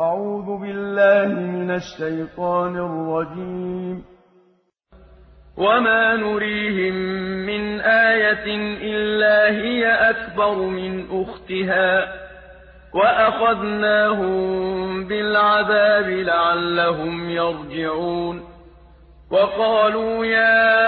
أعوذ بالله من الشيطان الرجيم. وما نريهم من آية إلا هي أكبر من أختها وأخذناهم بالعذاب لعلهم يرجعون وقالوا يا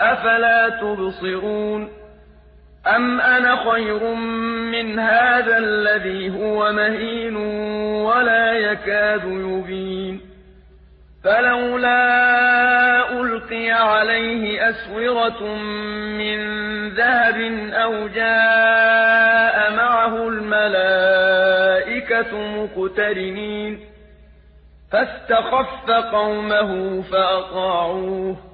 أفلا تبصرون أم أنا خير من هذا الذي هو مهين ولا يكاد يبين فلولا ألقي عليه أسورة من ذهب أو جاء معه الملائكة مقترنين فاستخف قومه فأطاعوه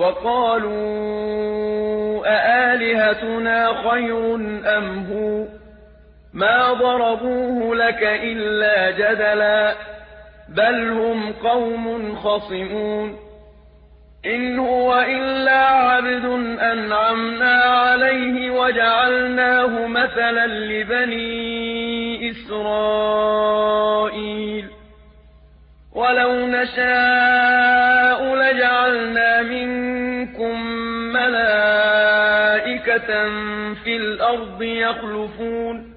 وقالوا أآلهتنا خير أم هو؟ ما ضربوه لك إلا جدلا بل هم قوم خصمون. إن هو إلا عبد أنعمنا عليه وجعلناه مثلا لبني إسرائيل. ولو نشاء ملائكة في الأرض يخلفون